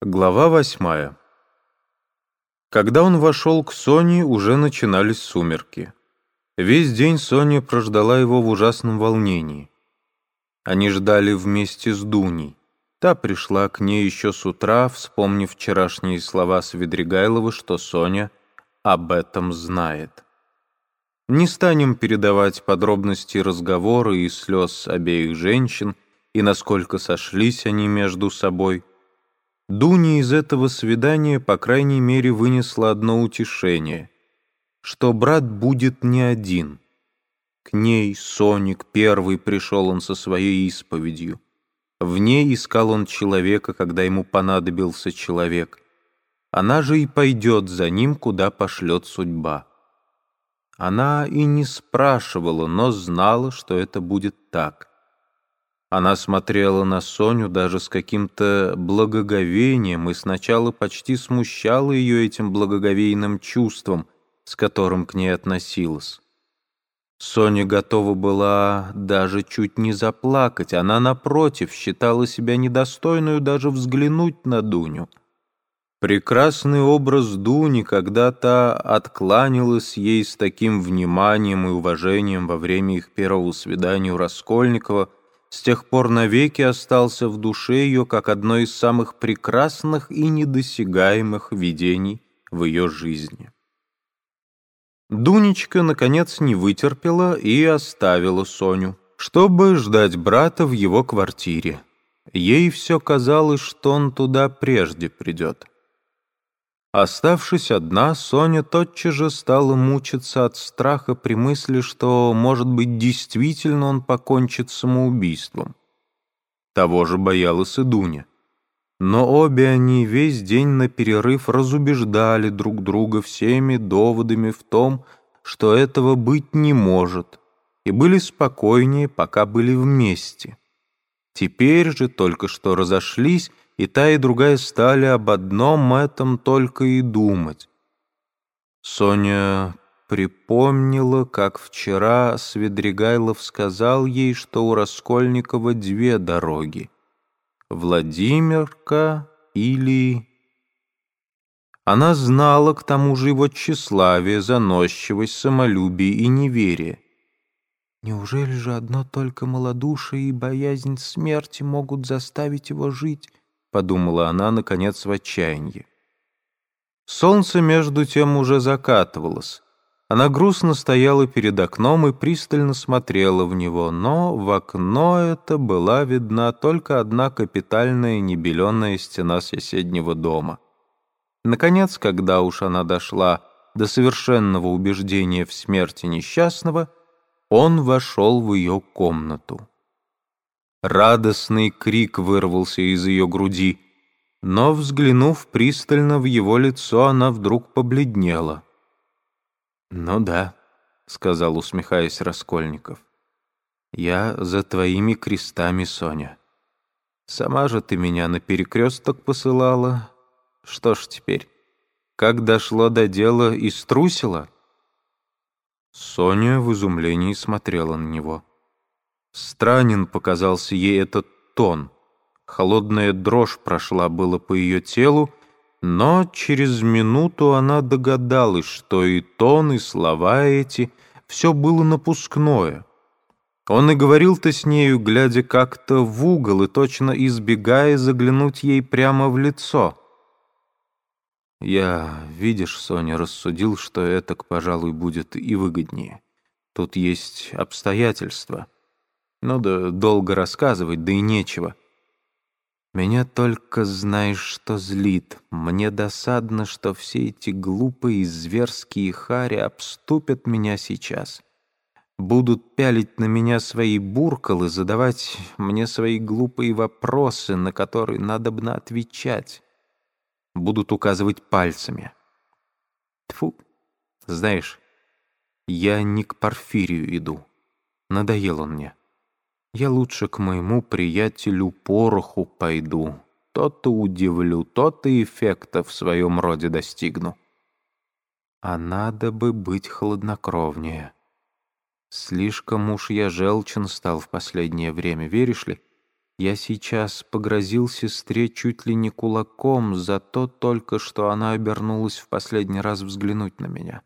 Глава восьмая. Когда он вошел к Соне, уже начинались сумерки. Весь день Соня прождала его в ужасном волнении. Они ждали вместе с Дуней. Та пришла к ней еще с утра, вспомнив вчерашние слова Свидригайлова, что Соня об этом знает. Не станем передавать подробности разговора и слез обеих женщин, и насколько сошлись они между собой. Дуня из этого свидания, по крайней мере, вынесла одно утешение, что брат будет не один. К ней, Соник, первый пришел он со своей исповедью. В ней искал он человека, когда ему понадобился человек. Она же и пойдет за ним, куда пошлет судьба. Она и не спрашивала, но знала, что это будет так. Она смотрела на Соню даже с каким-то благоговением и сначала почти смущала ее этим благоговейным чувством, с которым к ней относилась. Соня готова была даже чуть не заплакать. Она, напротив, считала себя недостойную даже взглянуть на Дуню. Прекрасный образ Дуни когда-то откланялась ей с таким вниманием и уважением во время их первого свидания у Раскольникова, с тех пор навеки остался в душе ее как одно из самых прекрасных и недосягаемых видений в ее жизни. Дунечка, наконец, не вытерпела и оставила Соню, чтобы ждать брата в его квартире. Ей все казалось, что он туда прежде придет. Оставшись одна, Соня тотчас же стала мучиться от страха при мысли, что, может быть, действительно он покончит самоубийством. Того же боялась и Дуня. Но обе они весь день на перерыв разубеждали друг друга всеми доводами в том, что этого быть не может, и были спокойнее, пока были вместе. Теперь же только что разошлись, и та, и другая стали об одном этом только и думать. Соня припомнила, как вчера Свидригайлов сказал ей, что у Раскольникова две дороги — Владимирка или... Она знала к тому же его тщеславие, заносчивость, самолюбие и неверие. Неужели же одно только малодушие и боязнь смерти могут заставить его жить? Подумала она, наконец, в отчаянии. Солнце между тем уже закатывалось. Она грустно стояла перед окном и пристально смотрела в него, но в окно это была видна только одна капитальная небеленная стена соседнего дома. Наконец, когда уж она дошла до совершенного убеждения в смерти несчастного, он вошел в ее комнату. Радостный крик вырвался из ее груди, но, взглянув пристально в его лицо, она вдруг побледнела — «Ну да», — сказал, усмехаясь Раскольников. «Я за твоими крестами, Соня. Сама же ты меня на перекресток посылала. Что ж теперь, как дошло до дела и струсила?» Соня в изумлении смотрела на него. Странен показался ей этот тон. Холодная дрожь прошла было по ее телу, но через минуту она догадалась, что и тон, и слова эти — все было напускное. Он и говорил-то с нею, глядя как-то в угол и точно избегая заглянуть ей прямо в лицо. «Я, видишь, Соня, рассудил, что это, пожалуй, будет и выгоднее. Тут есть обстоятельства. Ну да долго рассказывать, да и нечего». Меня только знаешь, что злит. Мне досадно, что все эти глупые зверские хари обступят меня сейчас. Будут пялить на меня свои буркалы, задавать мне свои глупые вопросы, на которые надо бы отвечать. Будут указывать пальцами. Тфу, знаешь, я не к Порфирию иду. Надоел он мне. Я лучше к моему приятелю Пороху пойду. То-то удивлю, то-то эффекта в своем роде достигну. А надо бы быть хладнокровнее. Слишком уж я желчен стал в последнее время, веришь ли? Я сейчас погрозил сестре чуть ли не кулаком за то только, что она обернулась в последний раз взглянуть на меня.